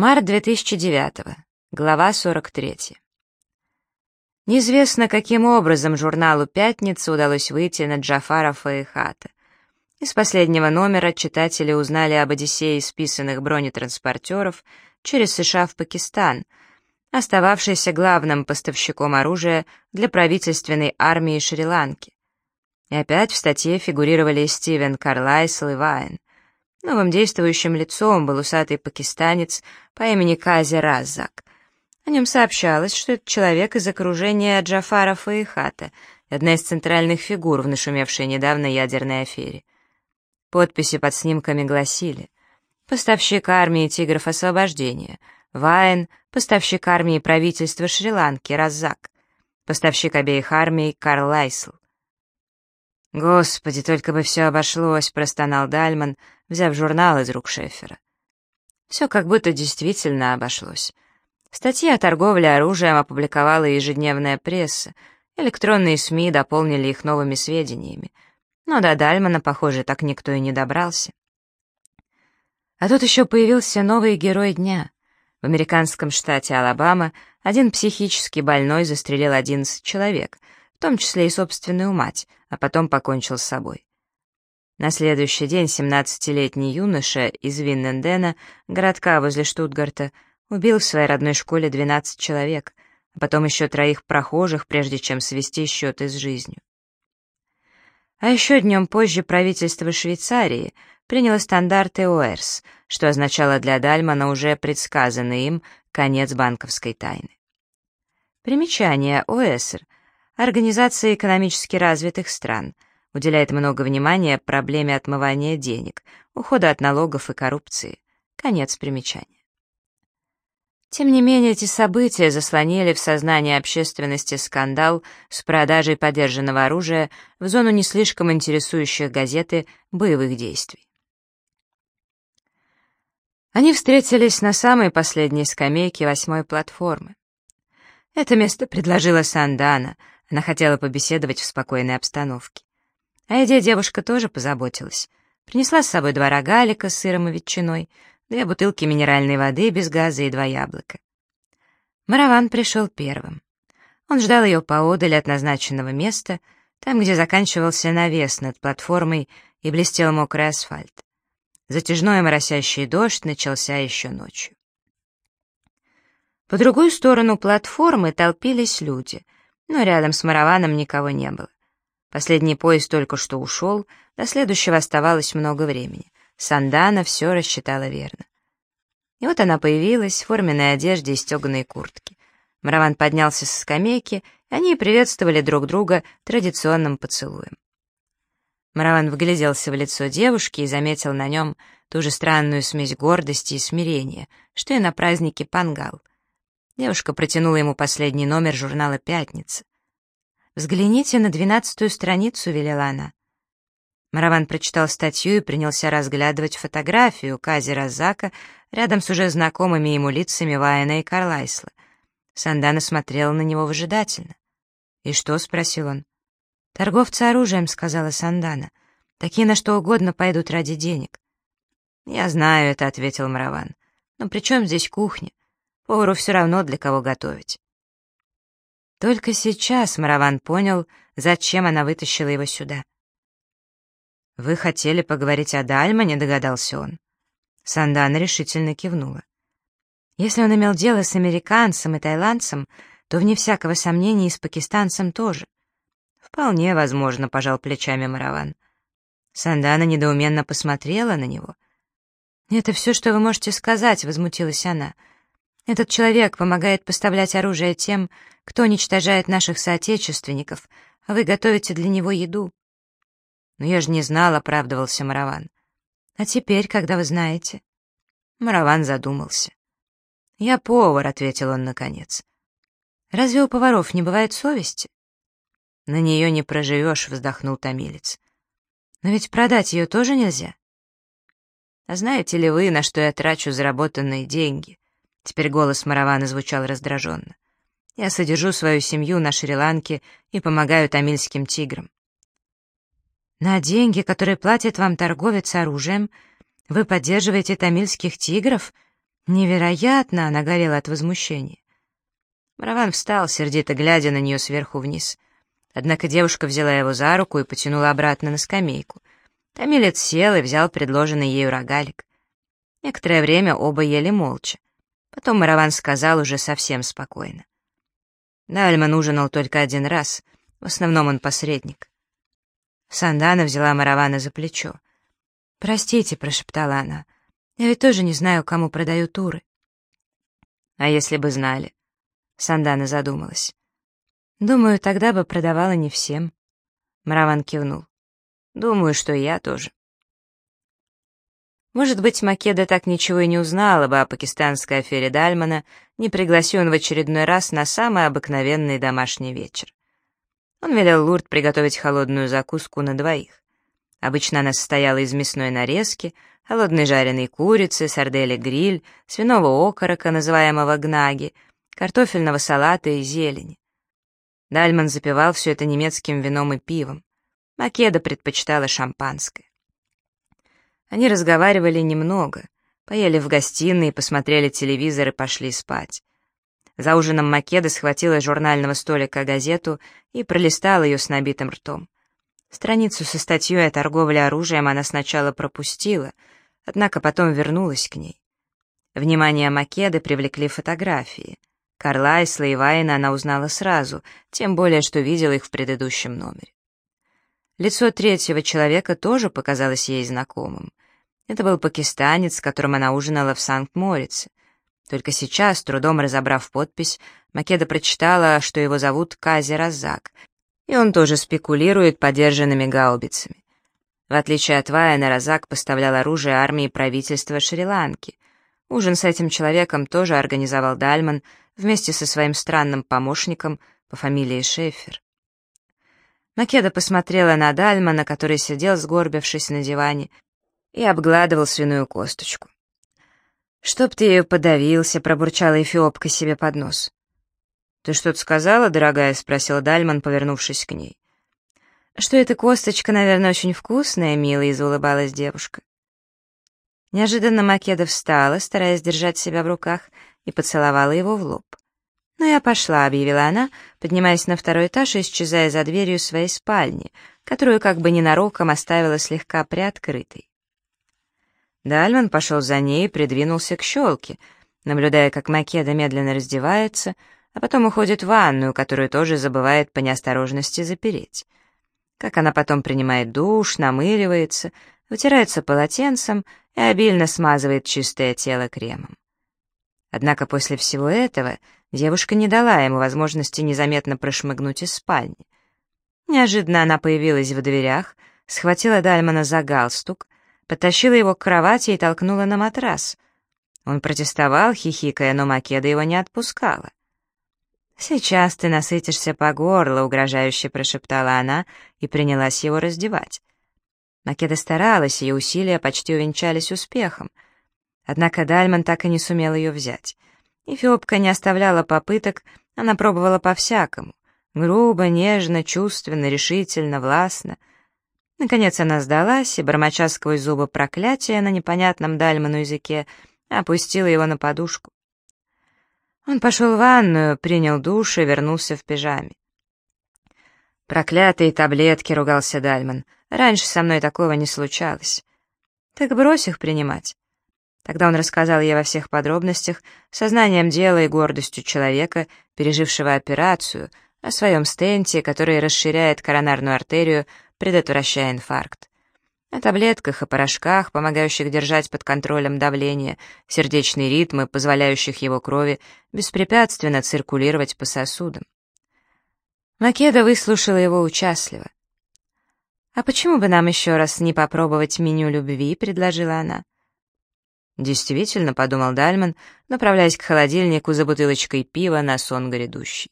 Март 2009. Глава 43. Неизвестно, каким образом журналу «Пятница» удалось выйти на Джафара Фаихата. Из последнего номера читатели узнали об Одиссее списанных бронетранспортеров через США в Пакистан, остававшийся главным поставщиком оружия для правительственной армии Шри-Ланки. И опять в статье фигурировали Стивен Карлайсл и Вайн. Новым действующим лицом был усатый пакистанец по имени Кази Раззак. О нем сообщалось, что это человек из окружения Джафара Фаихата, одна из центральных фигур в нашумевшей недавно ядерной афере. Подписи под снимками гласили «Поставщик армии тигров освобождения», «Вайн», «Поставщик армии правительства Шри-Ланки» Раззак, «Поставщик обеих армий» Карл Лайсл. «Господи, только бы все обошлось», — простонал Дальман, взяв журнал из рук Шефера. Все как будто действительно обошлось. Статьи о торговле оружием опубликовала ежедневная пресса, электронные СМИ дополнили их новыми сведениями. Но до Дальмана, похоже, так никто и не добрался. А тут еще появился новый герой дня. В американском штате Алабама один психически больной застрелил 11 человек, в том числе и собственную мать, а потом покончил с собой. На следующий день 17-летний юноша из Виннендена, городка возле Штутгарта, убил в своей родной школе 12 человек, а потом еще троих прохожих, прежде чем свести счеты с жизнью. А еще днем позже правительство Швейцарии приняло стандарты ОЭРС, что означало для Дальмана уже предсказанный им конец банковской тайны. Примечание ОЭСР — Организация экономически развитых стран уделяет много внимания проблеме отмывания денег, ухода от налогов и коррупции. Конец примечания. Тем не менее, эти события заслонили в сознании общественности скандал с продажей подержанного оружия в зону не слишком интересующих газеты боевых действий. Они встретились на самой последней скамейке восьмой платформы. Это место предложила Сандана, она хотела побеседовать в спокойной обстановке. О еде девушка тоже позаботилась. Принесла с собой два рогалика с сыром и ветчиной, две бутылки минеральной воды без газа и два яблока. Мараван пришел первым. Он ждал ее поодаль от назначенного места, там, где заканчивался навес над платформой и блестел мокрый асфальт. Затяжной моросящий дождь начался еще ночью. По другую сторону платформы толпились люди — но рядом с Мараваном никого не было. Последний поезд только что ушел, до следующего оставалось много времени. Сандана все рассчитала верно. И вот она появилась в форменной одежде и стеганой куртке. Мараван поднялся со скамейки, и они приветствовали друг друга традиционным поцелуем. Мараван вгляделся в лицо девушки и заметил на нем ту же странную смесь гордости и смирения, что и на празднике Пангал. Девушка протянула ему последний номер журнала «Пятница». «Взгляните на двенадцатую страницу», — велела она. Мараван прочитал статью и принялся разглядывать фотографию Кази Розака рядом с уже знакомыми ему лицами Вайна и Карлайсла. Сандана смотрела на него выжидательно. «И что?» — спросил он. «Торговцы оружием», — сказала Сандана. «Такие на что угодно пойдут ради денег». «Я знаю это», — ответил Мараван. «Но при чем здесь кухня? Повару все равно для кого готовить. Только сейчас Мараван понял, зачем она вытащила его сюда. «Вы хотели поговорить о Дальмане?» — догадался он. Сандана решительно кивнула. Если он имел дело с американцем и тайландцем, то, вне всякого сомнения, и с пакистанцем тоже. «Вполне возможно», — пожал плечами Мараван. Сандана недоуменно посмотрела на него. «Это все, что вы можете сказать», — возмутилась она. Этот человек помогает поставлять оружие тем, кто уничтожает наших соотечественников, а вы готовите для него еду. Но я же не знал, оправдывался Мараван. А теперь, когда вы знаете? Мараван задумался. Я повар, ответил он наконец. Разве у поваров не бывает совести? На нее не проживешь, вздохнул томилец. Но ведь продать ее тоже нельзя. А знаете ли вы, на что я трачу заработанные деньги? Теперь голос Маравана звучал раздраженно. «Я содержу свою семью на Шри-Ланке и помогаю тамильским тиграм». «На деньги, которые платит вам торговец оружием, вы поддерживаете тамильских тигров? Невероятно, она горела от возмущения. Мараван встал, сердито глядя на нее сверху вниз. Однако девушка взяла его за руку и потянула обратно на скамейку. Томилец сел и взял предложенный ею рогалик. Некоторое время оба ели молча. Потом Мараван сказал уже совсем спокойно. Дальман ужинал только один раз, в основном он посредник. Сандана взяла Маравана за плечо. «Простите», — прошептала она, — «я ведь тоже не знаю, кому продаю туры». «А если бы знали?» Сандана задумалась. «Думаю, тогда бы продавала не всем». Мараван кивнул. «Думаю, что я тоже». Может быть, Македа так ничего и не узнала бы о пакистанской афере Дальмана, не пригласи он в очередной раз на самый обыкновенный домашний вечер. Он велел Лурд приготовить холодную закуску на двоих. Обычно она состояла из мясной нарезки, холодной жареной курицы, сардели-гриль, свиного окорока, называемого гнаги, картофельного салата и зелени. Дальман запивал все это немецким вином и пивом. Македа предпочитала шампанское. Они разговаривали немного, поели в гостиной, посмотрели телевизор и пошли спать. За ужином Македа схватила с журнального столика газету и пролистала ее с набитым ртом. Страницу со статьей о торговле оружием она сначала пропустила, однако потом вернулась к ней. Внимание Македы привлекли фотографии. Карлайсла и Вайна она узнала сразу, тем более, что видела их в предыдущем номере. Лицо третьего человека тоже показалось ей знакомым. Это был пакистанец, с которым она ужинала в Санкт-Морице. Только сейчас, трудом разобрав подпись, Македа прочитала, что его зовут Кази Разак, и он тоже спекулирует подержанными гаубицами. В отличие от Вайана, Розак поставлял оружие армии правительства Шри-Ланки. Ужин с этим человеком тоже организовал Дальман вместе со своим странным помощником по фамилии Шефер. Македа посмотрела на Дальмана, который сидел, сгорбившись на диване, и обгладывал свиную косточку. «Чтоб ты ее подавился», — пробурчала Эфиопка себе под нос. «Ты что-то сказала, дорогая?» — спросил Дальман, повернувшись к ней. «Что эта косточка, наверное, очень вкусная, милая», — заулыбалась девушка. Неожиданно Македа встала, стараясь держать себя в руках, и поцеловала его в лоб. «Ну я пошла», — объявила она, поднимаясь на второй этаж и исчезая за дверью своей спальни, которую как бы ненароком оставила слегка приоткрытой. Дальман пошел за ней и придвинулся к щелке, наблюдая, как Македа медленно раздевается, а потом уходит в ванную, которую тоже забывает по неосторожности запереть. Как она потом принимает душ, намыливается, вытирается полотенцем и обильно смазывает чистое тело кремом. Однако после всего этого девушка не дала ему возможности незаметно прошмыгнуть из спальни. Неожиданно она появилась в дверях, схватила Дальмана за галстук, потащила его к кровати и толкнула на матрас. Он протестовал, хихикая, но Македа его не отпускала. «Сейчас ты насытишься по горло», — угрожающе прошептала она и принялась его раздевать. Македа старалась, ее усилия почти увенчались успехом. Однако Дальман так и не сумел ее взять. Эфиопка не оставляла попыток, она пробовала по-всякому. Грубо, нежно, чувственно, решительно, властно. Наконец она сдалась и, бормоча сквозь зубы проклятия на непонятном Дальману языке, опустила его на подушку. Он пошел в ванную, принял душ и вернулся в пижаме. «Проклятые таблетки!» — ругался Дальман. «Раньше со мной такого не случалось». «Так брось их принимать». Тогда он рассказал ей во всех подробностях, сознанием дела и гордостью человека, пережившего операцию, о своем стенте, который расширяет коронарную артерию, предотвращая инфаркт о таблетках и порошках, помогающих держать под контролем давление, сердечные ритмы, позволяющих его крови беспрепятственно циркулировать по сосудам. Македа выслушала его участливо. «А почему бы нам еще раз не попробовать меню любви?» — предложила она. «Действительно», — подумал Дальман, направляясь к холодильнику за бутылочкой пива на сон грядущий.